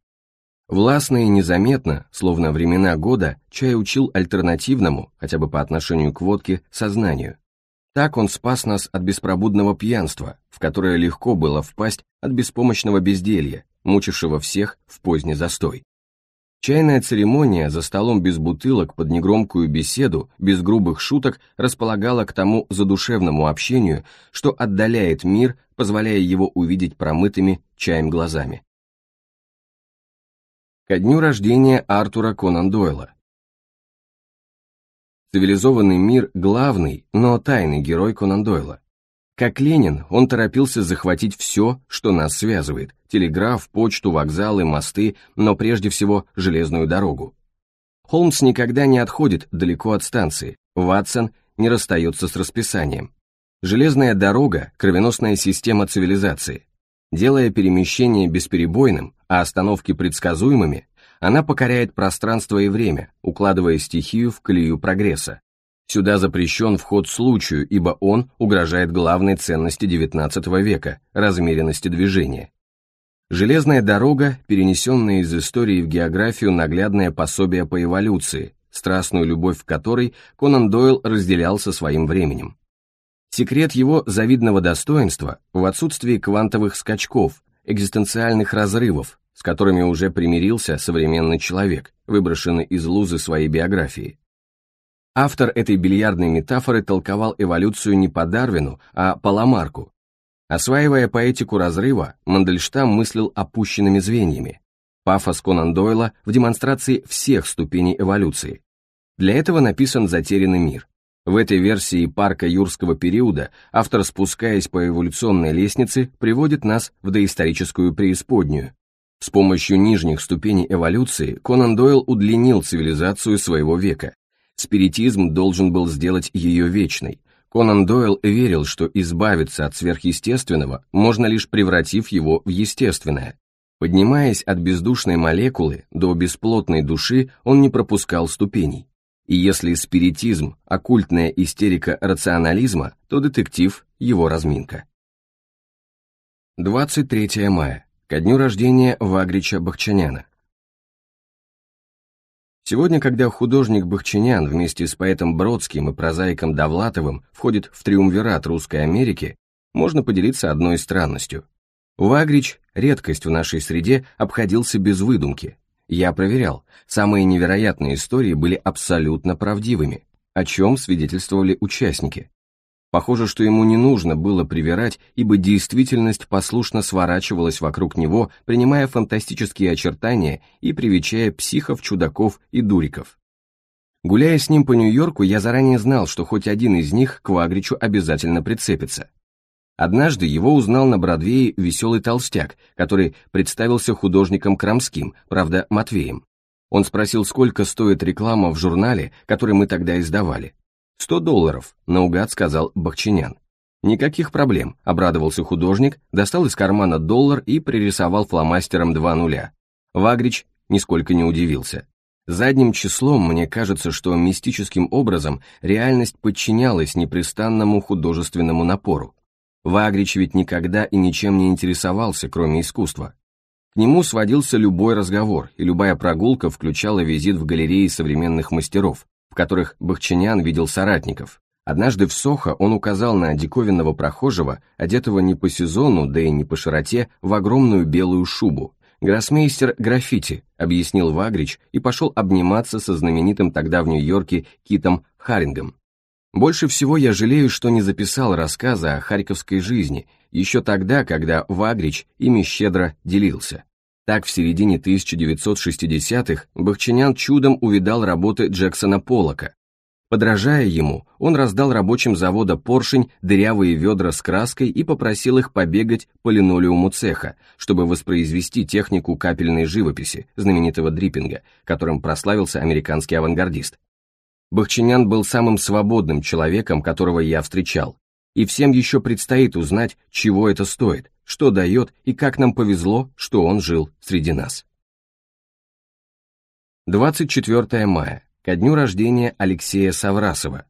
Властно и незаметно, словно времена года, чай учил альтернативному, хотя бы по отношению к водке, сознанию. Так он спас нас от беспробудного пьянства, в которое легко было впасть от беспомощного безделья, мучившего всех в поздний застой. Чайная церемония за столом без бутылок под негромкую беседу, без грубых шуток, располагала к тому задушевному общению, что отдаляет мир, позволяя его увидеть промытыми чаем глазами. Ко дню рождения Артура Конан Дойла. Цивилизованный мир – главный, но тайный герой Конан Дойла. Как Ленин, он торопился захватить все, что нас связывает, телеграф, почту, вокзалы, мосты, но прежде всего железную дорогу. Холмс никогда не отходит далеко от станции, Ватсон не расстается с расписанием. Железная дорога – кровеносная система цивилизации. Делая перемещение бесперебойным, а остановки предсказуемыми, она покоряет пространство и время, укладывая стихию в колею прогресса. Сюда запрещен вход случаю, ибо он угрожает главной ценности XIX века – размеренности движения. Железная дорога, перенесенная из истории в географию наглядное пособие по эволюции, страстную любовь к которой Конан Дойл разделял со своим временем. Секрет его завидного достоинства в отсутствии квантовых скачков, экзистенциальных разрывов, с которыми уже примирился современный человек, выброшенный из лузы своей биографии. Автор этой бильярдной метафоры толковал эволюцию не по Дарвину, а по Ламарку, Осваивая поэтику разрыва, Мандельштам мыслил опущенными звеньями. Пафос Конан Дойла в демонстрации всех ступеней эволюции. Для этого написан «Затерянный мир». В этой версии парка юрского периода автор, спускаясь по эволюционной лестнице, приводит нас в доисторическую преисподнюю. С помощью нижних ступеней эволюции Конан Дойл удлинил цивилизацию своего века. Спиритизм должен был сделать ее вечной, Конан Дойл верил, что избавиться от сверхъестественного можно лишь превратив его в естественное. Поднимаясь от бездушной молекулы до бесплотной души, он не пропускал ступеней. И если спиритизм – оккультная истерика рационализма, то детектив – его разминка. 23 мая, ко дню рождения Вагрича Бахчаняна. Сегодня, когда художник Бахчинян вместе с поэтом Бродским и прозаиком Довлатовым входит в триумвират русской Америки, можно поделиться одной странностью. Вагрич, редкость в нашей среде, обходился без выдумки. Я проверял, самые невероятные истории были абсолютно правдивыми, о чем свидетельствовали участники. Похоже, что ему не нужно было привирать, ибо действительность послушно сворачивалась вокруг него, принимая фантастические очертания и привечая психов, чудаков и дуриков. Гуляя с ним по Нью-Йорку, я заранее знал, что хоть один из них к Вагричу обязательно прицепится. Однажды его узнал на Бродвее веселый толстяк, который представился художником Крамским, правда, Матвеем. Он спросил, сколько стоит реклама в журнале, который мы тогда издавали. «Сто долларов», — наугад сказал Бахчинян. «Никаких проблем», — обрадовался художник, достал из кармана доллар и пририсовал фломастером два нуля. Вагрич нисколько не удивился. Задним числом мне кажется, что мистическим образом реальность подчинялась непрестанному художественному напору. Вагрич ведь никогда и ничем не интересовался, кроме искусства. К нему сводился любой разговор, и любая прогулка включала визит в галереи современных мастеров, в которых Бахчинян видел соратников. Однажды в Сохо он указал на диковинного прохожего, одетого не по сезону, да и не по широте, в огромную белую шубу. Гроссмейстер граффити, объяснил Вагрич и пошел обниматься со знаменитым тогда в Нью-Йорке Китом Харингом. Больше всего я жалею, что не записал рассказа о харьковской жизни, еще тогда, когда Вагрич ими щедро делился. Так в середине 1960-х Бахчинян чудом увидал работы Джексона Поллока. Подражая ему, он раздал рабочим завода поршень, дырявые ведра с краской и попросил их побегать по линолеуму цеха, чтобы воспроизвести технику капельной живописи, знаменитого дриппинга, которым прославился американский авангардист. Бахчинян был самым свободным человеком, которого я встречал, и всем еще предстоит узнать, чего это стоит, что дает и как нам повезло, что он жил среди нас. 24 мая, ко дню рождения Алексея Саврасова.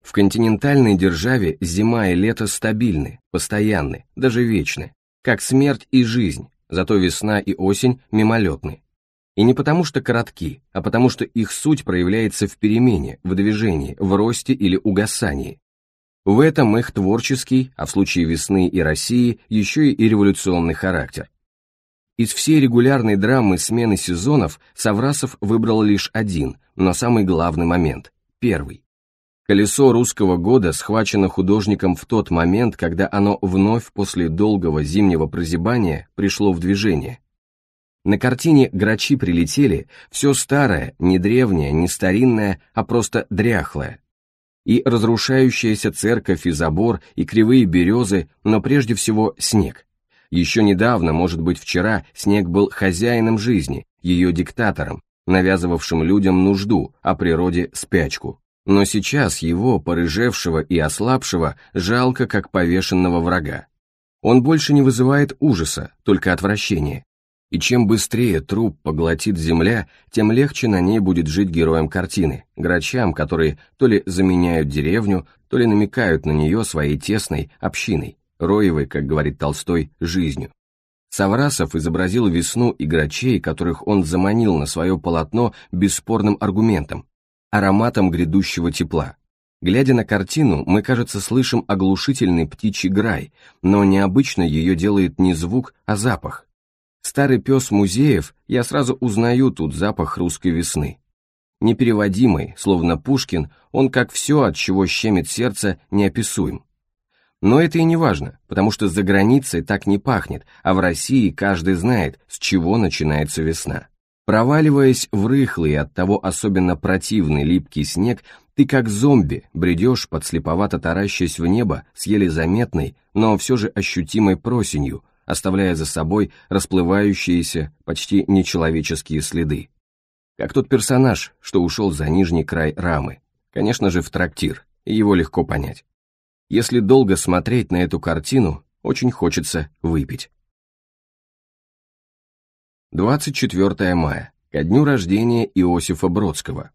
В континентальной державе зима и лето стабильны, постоянны, даже вечны, как смерть и жизнь, зато весна и осень мимолетны. И не потому что коротки, а потому что их суть проявляется в перемене, в движении, в росте или угасании. В этом их творческий, а в случае весны и России, еще и революционный характер. Из всей регулярной драмы смены сезонов Саврасов выбрал лишь один, но самый главный момент – первый. Колесо русского года схвачено художником в тот момент, когда оно вновь после долгого зимнего прозябания пришло в движение – на картине грачи прилетели, все старое, не древнее, не старинное, а просто дряхлое. И разрушающаяся церковь и забор, и кривые березы, но прежде всего снег. Еще недавно, может быть вчера, снег был хозяином жизни, ее диктатором, навязывавшим людям нужду, а природе спячку. Но сейчас его, порыжевшего и ослабшего, жалко как повешенного врага. Он больше не вызывает ужаса, только отвращение, и чем быстрее труп поглотит земля, тем легче на ней будет жить героям картины, грачам, которые то ли заменяют деревню, то ли намекают на нее своей тесной общиной, роевой, как говорит Толстой, жизнью. Саврасов изобразил весну и грачей, которых он заманил на свое полотно бесспорным аргументом – ароматом грядущего тепла. Глядя на картину, мы, кажется, слышим оглушительный птичий грай, но необычно ее делает не звук, а запах. Старый пес музеев, я сразу узнаю тут запах русской весны. Непереводимый, словно Пушкин, он как все, от чего щемит сердце, неописуем. Но это и не важно, потому что за границей так не пахнет, а в России каждый знает, с чего начинается весна. Проваливаясь в рыхлый, оттого особенно противный липкий снег, ты как зомби бредешь, подслеповато таращась в небо с еле заметной, но все же ощутимой просенью, оставляя за собой расплывающиеся, почти нечеловеческие следы. Как тот персонаж, что ушел за нижний край рамы. Конечно же, в трактир, и его легко понять. Если долго смотреть на эту картину, очень хочется выпить. 24 мая, ко дню рождения Иосифа Бродского.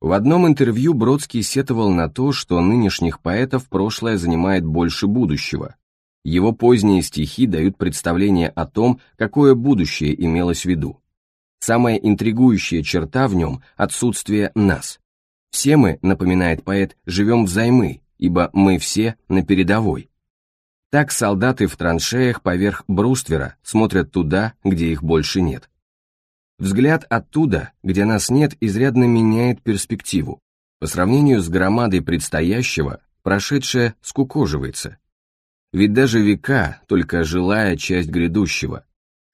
В одном интервью Бродский сетовал на то, что нынешних поэтов прошлое занимает больше будущего, его поздние стихи дают представление о том, какое будущее имелось в виду. Самая интригующая черта в нем – отсутствие «нас». Все мы, напоминает поэт, живем взаймы, ибо мы все на передовой. Так солдаты в траншеях поверх бруствера смотрят туда, где их больше нет. Взгляд оттуда, где нас нет, изрядно меняет перспективу. По сравнению с громадой предстоящего, прошедшее скукоживается, ведь даже века — только жилая часть грядущего.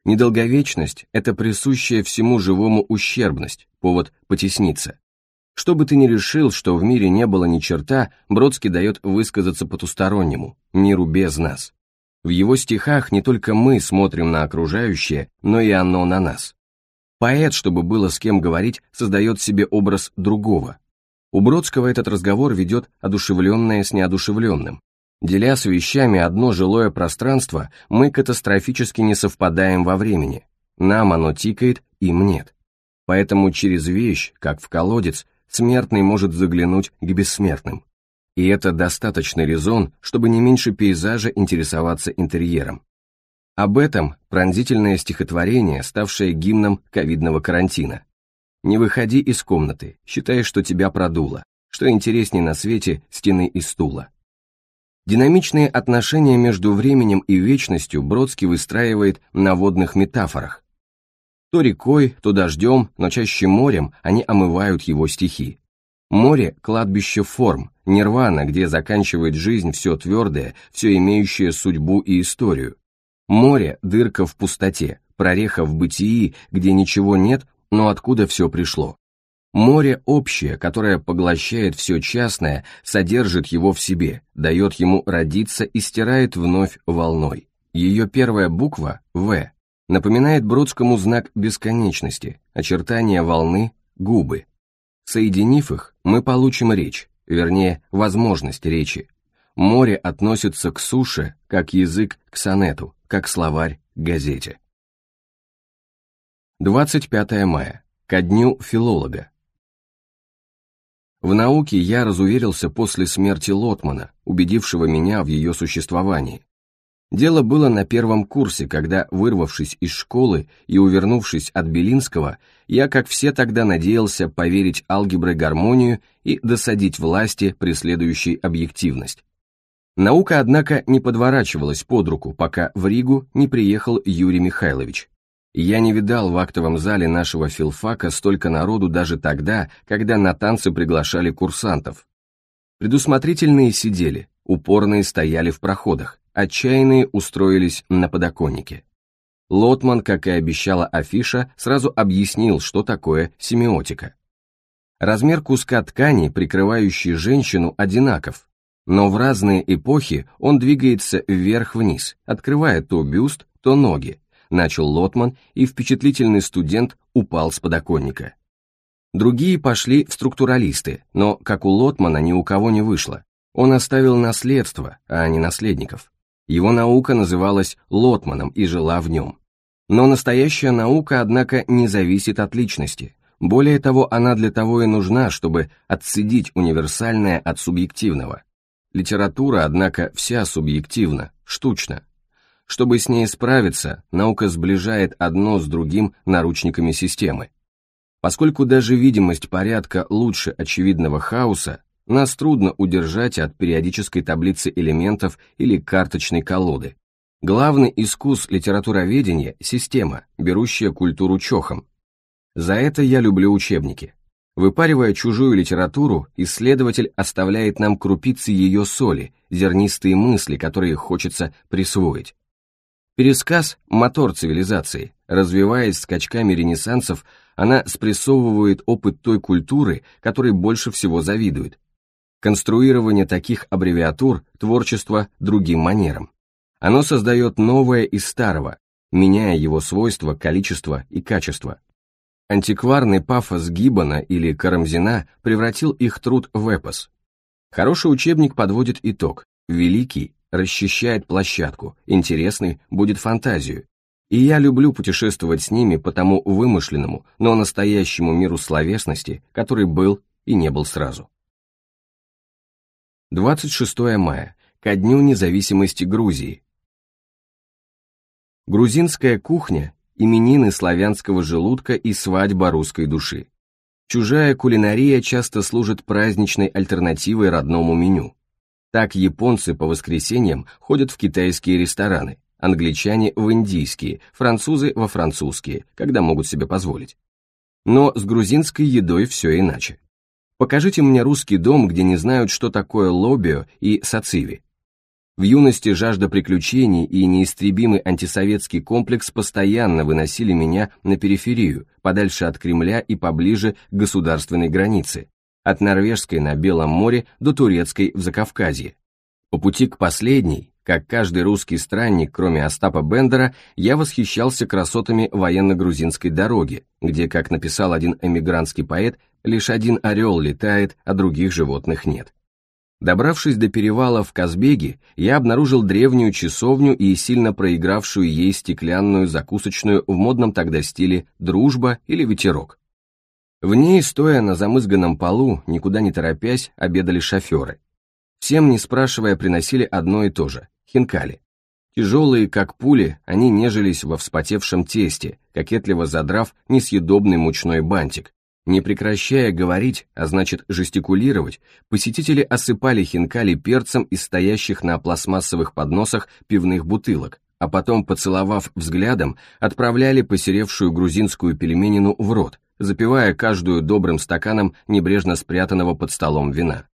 Недолговечность — это присущая всему живому ущербность, повод потесниться. Что бы ты ни решил, что в мире не было ни черта, Бродский дает высказаться потустороннему, миру без нас. В его стихах не только мы смотрим на окружающее, но и оно на нас. Поэт, чтобы было с кем говорить, создает себе образ другого. У Бродского этот разговор ведет одушевленное с неодушевленным, Деля с вещами одно жилое пространство, мы катастрофически не совпадаем во времени. Нам оно тикает, им нет. Поэтому через вещь, как в колодец, смертный может заглянуть к бессмертным. И это достаточный резон, чтобы не меньше пейзажа интересоваться интерьером. Об этом пронзительное стихотворение, ставшее гимном ковидного карантина. «Не выходи из комнаты, считая, что тебя продуло, что интересней на свете стены и стула». Динамичные отношения между временем и вечностью Бродский выстраивает на водных метафорах. То рекой, то дождем, но чаще морем они омывают его стихи. Море – кладбище форм, нирвана, где заканчивает жизнь все твердое, все имеющее судьбу и историю. Море – дырка в пустоте, прореха в бытии, где ничего нет, но откуда все пришло. Море общее, которое поглощает все частное, содержит его в себе, дает ему родиться и стирает вновь волной. Ее первая буква «В» напоминает Бродскому знак бесконечности, очертания волны, губы. Соединив их, мы получим речь, вернее, возможность речи. Море относится к суше, как язык к сонету, как словарь к газете. 25 мая, ко дню филолога, в науке я разуверился после смерти Лотмана, убедившего меня в ее существовании. Дело было на первом курсе, когда, вырвавшись из школы и увернувшись от Белинского, я, как все тогда, надеялся поверить алгебре гармонию и досадить власти, преследующей объективность. Наука, однако, не подворачивалась под руку, пока в Ригу не приехал Юрий Михайлович. Я не видал в актовом зале нашего филфака столько народу даже тогда, когда на танцы приглашали курсантов. Предусмотрительные сидели, упорные стояли в проходах, отчаянные устроились на подоконнике. Лотман, как и обещала афиша, сразу объяснил, что такое семиотика. Размер куска ткани, прикрывающий женщину, одинаков, но в разные эпохи он двигается вверх-вниз, открывая то бюст, то ноги, начал Лотман, и впечатлительный студент упал с подоконника. Другие пошли в структуралисты, но, как у Лотмана, ни у кого не вышло. Он оставил наследство, а не наследников. Его наука называлась Лотманом и жила в нем. Но настоящая наука, однако, не зависит от личности. Более того, она для того и нужна, чтобы отцедить универсальное от субъективного. Литература, однако, вся субъективна, штучна, чтобы с ней справиться, наука сближает одно с другим наручниками системы. Поскольку даже видимость порядка лучше очевидного хаоса, нас трудно удержать от периодической таблицы элементов или карточной колоды. Главный искус литературоведения – система, берущая культуру чохом. За это я люблю учебники. Выпаривая чужую литературу, исследователь оставляет нам крупицы ее соли, зернистые мысли, которые хочется присвоить. Пересказ «Мотор цивилизации». Развиваясь скачками ренессансов, она спрессовывает опыт той культуры, которой больше всего завидует. Конструирование таких аббревиатур – творчество другим манером. Оно создает новое из старого, меняя его свойства, количество и качество. Антикварный пафос Гиббона или Карамзина превратил их труд в эпос. Хороший учебник подводит итог. Великий расчищает площадку, интересный будет фантазию. И я люблю путешествовать с ними по тому вымышленному, но настоящему миру словесности, который был и не был сразу. 26 мая, ко Дню независимости Грузии. Грузинская кухня, именины славянского желудка и свадьба русской души. Чужая кулинария часто служит праздничной альтернативой родному меню. Так японцы по воскресеньям ходят в китайские рестораны, англичане в индийские, французы во французские, когда могут себе позволить. Но с грузинской едой все иначе. Покажите мне русский дом, где не знают, что такое лобио и сациви. В юности жажда приключений и неистребимый антисоветский комплекс постоянно выносили меня на периферию, подальше от Кремля и поближе к государственной границе, от Норвежской на Белом море до Турецкой в Закавказье. По пути к последней, как каждый русский странник, кроме Остапа Бендера, я восхищался красотами военно-грузинской дороги, где, как написал один эмигрантский поэт, лишь один орел летает, а других животных нет. Добравшись до перевала в Казбеге, я обнаружил древнюю часовню и сильно проигравшую ей стеклянную закусочную в модном тогда стиле «дружба» или «ветерок». В ней, стоя на замызганном полу, никуда не торопясь, обедали шоферы. Всем, не спрашивая, приносили одно и то же — хинкали. Тяжелые, как пули, они нежились во вспотевшем тесте, кокетливо задрав несъедобный мучной бантик. Не прекращая говорить, а значит жестикулировать, посетители осыпали хинкали перцем из стоящих на пластмассовых подносах пивных бутылок, а потом, поцеловав взглядом, отправляли посеревшую грузинскую пельменину в рот — запивая каждую добрым стаканом небрежно спрятанного под столом вина.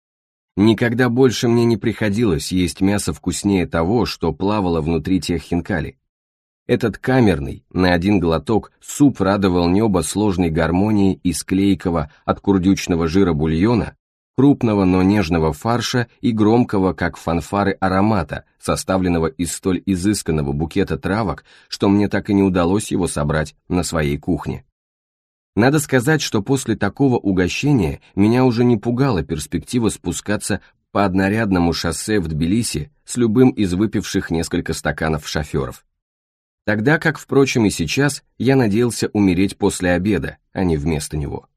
Никогда больше мне не приходилось есть мясо вкуснее того, что плавало внутри тех хинкали. Этот камерный, на один глоток, суп радовал небо сложной гармонией из клейкого от курдючного жира бульона, крупного, но нежного фарша и громкого, как фанфары, аромата, составленного из столь изысканного букета травок, что мне так и не удалось его собрать на своей кухне. Надо сказать, что после такого угощения меня уже не пугала перспектива спускаться по однорядному шоссе в Тбилиси с любым из выпивших несколько стаканов шоферов. Тогда, как, впрочем, и сейчас, я надеялся умереть после обеда, а не вместо него.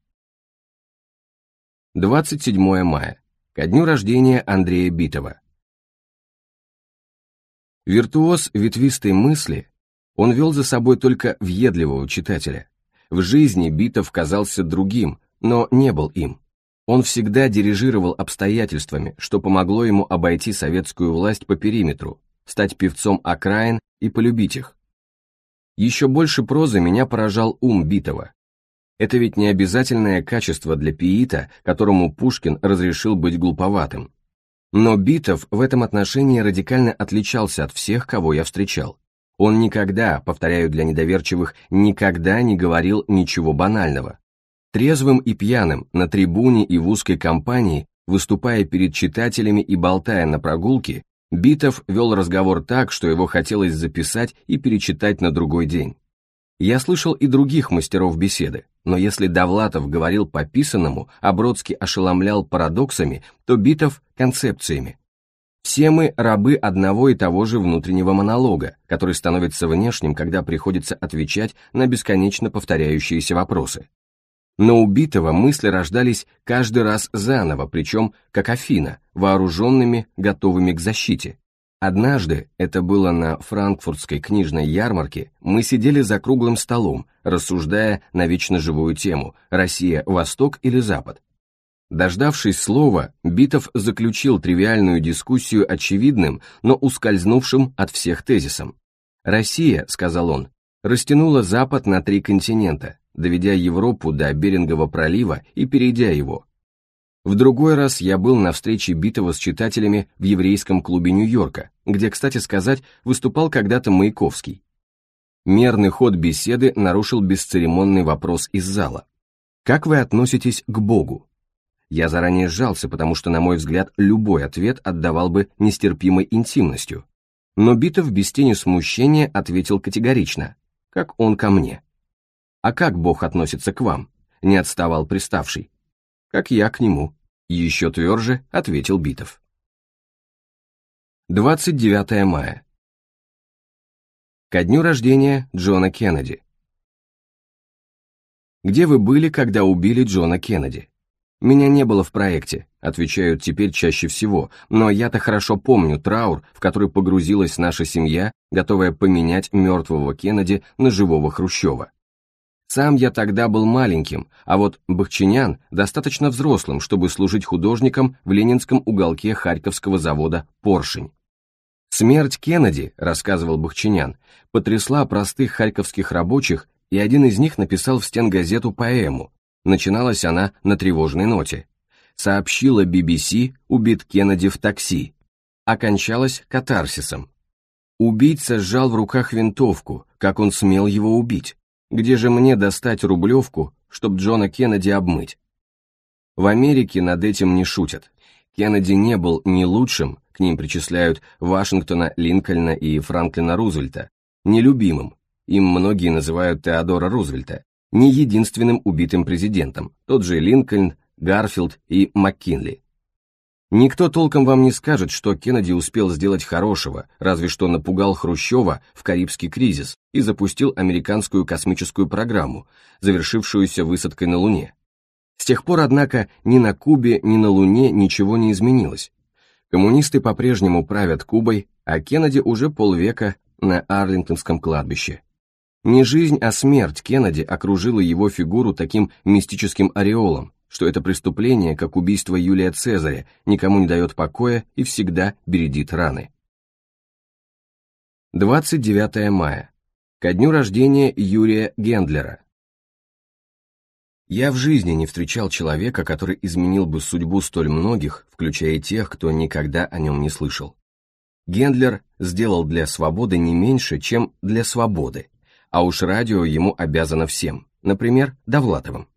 27 мая. Ко дню рождения Андрея Битова. Виртуоз ветвистой мысли, он вел за собой только въедливого читателя, в жизни Битов казался другим, но не был им. Он всегда дирижировал обстоятельствами, что помогло ему обойти советскую власть по периметру, стать певцом окраин и полюбить их. Еще больше прозы меня поражал ум Битова. Это ведь не обязательное качество для пиита, которому Пушкин разрешил быть глуповатым. Но Битов в этом отношении радикально отличался от всех, кого я встречал. Он никогда, повторяю для недоверчивых, никогда не говорил ничего банального. Трезвым и пьяным, на трибуне и в узкой компании, выступая перед читателями и болтая на прогулке, Битов вел разговор так, что его хотелось записать и перечитать на другой день. Я слышал и других мастеров беседы, но если Довлатов говорил по писаному, а Бродский ошеломлял парадоксами, то Битов – концепциями. Все мы рабы одного и того же внутреннего монолога, который становится внешним, когда приходится отвечать на бесконечно повторяющиеся вопросы. Но убитого мысли рождались каждый раз заново, причем, как Афина, вооруженными, готовыми к защите. Однажды, это было на франкфуртской книжной ярмарке, мы сидели за круглым столом, рассуждая на вечно живую тему «Россия – Восток или Запад?». Дождавшись слова, Битов заключил тривиальную дискуссию очевидным, но ускользнувшим от всех тезисом. «Россия», — сказал он, — «растянула Запад на три континента, доведя Европу до Берингова пролива и перейдя его». В другой раз я был на встрече Битова с читателями в еврейском клубе Нью-Йорка, где, кстати сказать, выступал когда-то Маяковский. Мерный ход беседы нарушил бесцеремонный вопрос из зала. «Как вы относитесь к Богу?» Я заранее сжался, потому что, на мой взгляд, любой ответ отдавал бы нестерпимой интимностью. Но Битов без тени смущения ответил категорично, как он ко мне. «А как Бог относится к вам?» — не отставал приставший. «Как я к нему?» — еще тверже ответил Битов. 29 мая. Ко дню рождения Джона Кеннеди. Где вы были, когда убили Джона Кеннеди? «Меня не было в проекте», — отвечают теперь чаще всего, но я-то хорошо помню траур, в который погрузилась наша семья, готовая поменять мертвого Кеннеди на живого Хрущева. Сам я тогда был маленьким, а вот Бахчинян достаточно взрослым, чтобы служить художником в ленинском уголке Харьковского завода «Поршень». «Смерть Кеннеди», — рассказывал Бахчинян, — потрясла простых харьковских рабочих, и один из них написал в стенгазету поэму, Начиналась она на тревожной ноте. Сообщила BBC, убит Кеннеди в такси. Окончалась катарсисом. Убийца сжал в руках винтовку, как он смел его убить. Где же мне достать рублевку, чтобы Джона Кеннеди обмыть? В Америке над этим не шутят. Кеннеди не был ни лучшим, к ним причисляют Вашингтона, Линкольна и Франклина Рузвельта, нелюбимым, им многие называют Теодора Рузвельта, не единственным убитым президентом, тот же Линкольн, Гарфилд и МакКинли. Никто толком вам не скажет, что Кеннеди успел сделать хорошего, разве что напугал Хрущева в Карибский кризис и запустил американскую космическую программу, завершившуюся высадкой на Луне. С тех пор, однако, ни на Кубе, ни на Луне ничего не изменилось. Коммунисты по-прежнему правят Кубой, а Кеннеди уже полвека на Арлингтонском кладбище. Не жизнь, а смерть Кеннеди окружила его фигуру таким мистическим ореолом, что это преступление, как убийство Юлия Цезаря, никому не дает покоя и всегда бередит раны. 29 мая. Ко дню рождения Юрия Гендлера. Я в жизни не встречал человека, который изменил бы судьбу столь многих, включая тех, кто никогда о нем не слышал. Гендлер сделал для свободы не меньше, чем для свободы, а уж радио ему обязано всем, например, Довлатовым.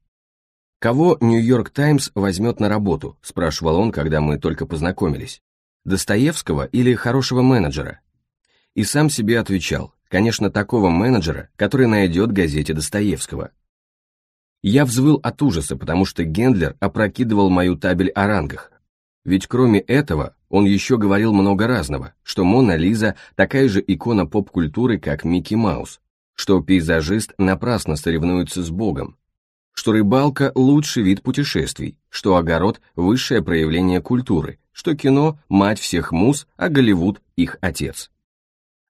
«Кого Нью-Йорк Таймс возьмет на работу?» – спрашивал он, когда мы только познакомились. «Достоевского или хорошего менеджера?» И сам себе отвечал, конечно, такого менеджера, который найдет газете Достоевского. Я взвыл от ужаса, потому что Гендлер опрокидывал мою табель о рангах. Ведь кроме этого, он еще говорил много разного, что Мона Лиза такая же икона поп-культуры, как Микки Маус, что пейзажист напрасно соревнуется с Богом, что рыбалка – лучший вид путешествий, что огород – высшее проявление культуры, что кино – мать всех муз, а Голливуд – их отец.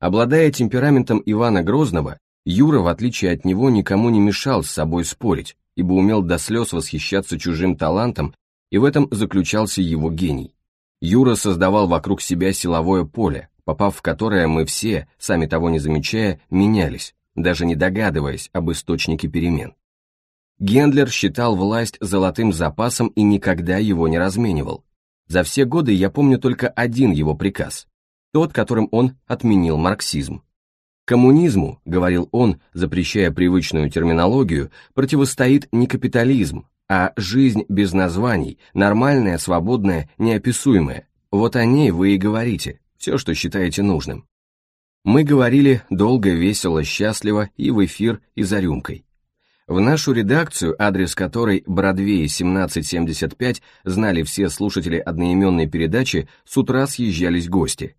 Обладая темпераментом Ивана Грозного, Юра, в отличие от него, никому не мешал с собой спорить, ибо умел до слез восхищаться чужим талантом, и в этом заключался его гений. Юра создавал вокруг себя силовое поле, попав в которое мы все, сами того не замечая, менялись, даже не догадываясь об источнике перемен. Гендлер считал власть золотым запасом и никогда его не разменивал. За все годы я помню только один его приказ, тот, которым он отменил марксизм. Коммунизму, говорил он, запрещая привычную терминологию, противостоит не капитализм, а жизнь без названий, нормальная, свободная, неописуемая. Вот о ней вы и говорите, все, что считаете нужным. Мы говорили долго, весело, счастливо и в эфир, и за рюмкой. В нашу редакцию, адрес которой Бродвей 1775, знали все слушатели одноименной передачи, с утра съезжались гости.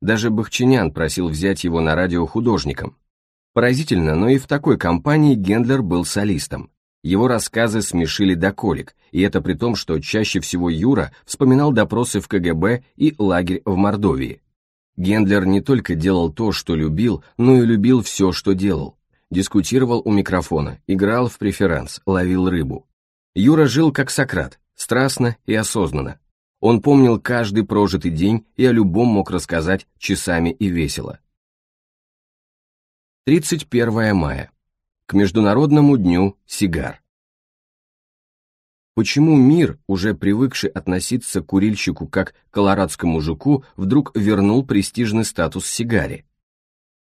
Даже Бахчинян просил взять его на радио художником. Поразительно, но и в такой компании Гендлер был солистом. Его рассказы смешили до колик, и это при том, что чаще всего Юра вспоминал допросы в КГБ и лагерь в Мордовии. Гендлер не только делал то, что любил, но и любил все, что делал. Дискутировал у микрофона, играл в преферанс, ловил рыбу. Юра жил как Сократ, страстно и осознанно. Он помнил каждый прожитый день и о любом мог рассказать часами и весело. 31 мая. К Международному дню сигар. Почему мир, уже привыкший относиться к курильщику как к колорадскому жуку, вдруг вернул престижный статус сигаре?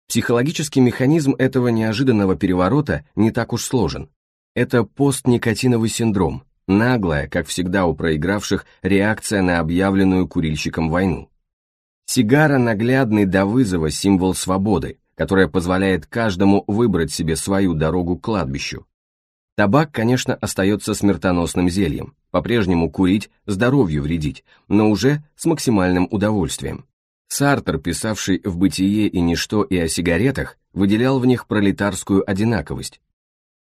Психологический механизм этого неожиданного переворота не так уж сложен. Это постникотиновый синдром, наглая, как всегда у проигравших, реакция на объявленную курильщиком войну. Сигара – наглядный до вызова символ свободы, которая позволяет каждому выбрать себе свою дорогу к кладбищу, Табак, конечно, остается смертоносным зельем, по-прежнему курить, здоровью вредить, но уже с максимальным удовольствием. Сартер, писавший в «Бытие и ничто» и о сигаретах, выделял в них пролетарскую одинаковость.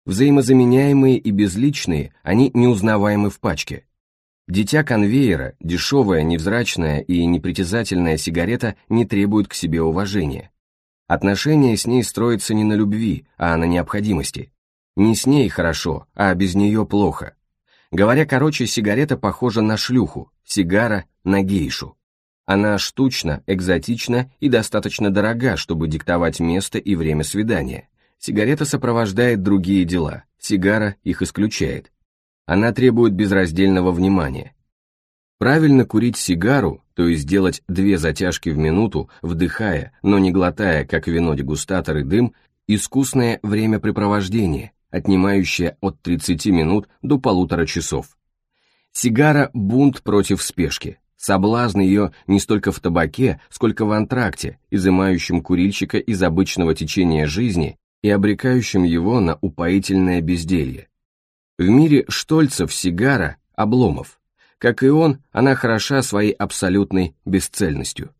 Взаимозаменяемые и безличные, они неузнаваемы в пачке. Дитя конвейера, дешевая, невзрачная и непритязательная сигарета не требует к себе уважения. Отношения с ней строятся не на любви, а на необходимости – не с ней хорошо, а без нее плохо. Говоря короче, сигарета похожа на шлюху, сигара — на гейшу. Она штучна, экзотична и достаточно дорога, чтобы диктовать место и время свидания. Сигарета сопровождает другие дела, сигара их исключает. Она требует безраздельного внимания. Правильно курить сигару, то есть делать две затяжки в минуту, вдыхая, но не глотая, как вино дегустатор и дым, искусное времяпрепровождение, отнимающая от 30 минут до полутора часов. Сигара – бунт против спешки. Соблазн ее не столько в табаке, сколько в антракте, изымающем курильщика из обычного течения жизни и обрекающем его на упоительное безделье. В мире Штольцев сигара – обломов. Как и он, она хороша своей абсолютной бесцельностью.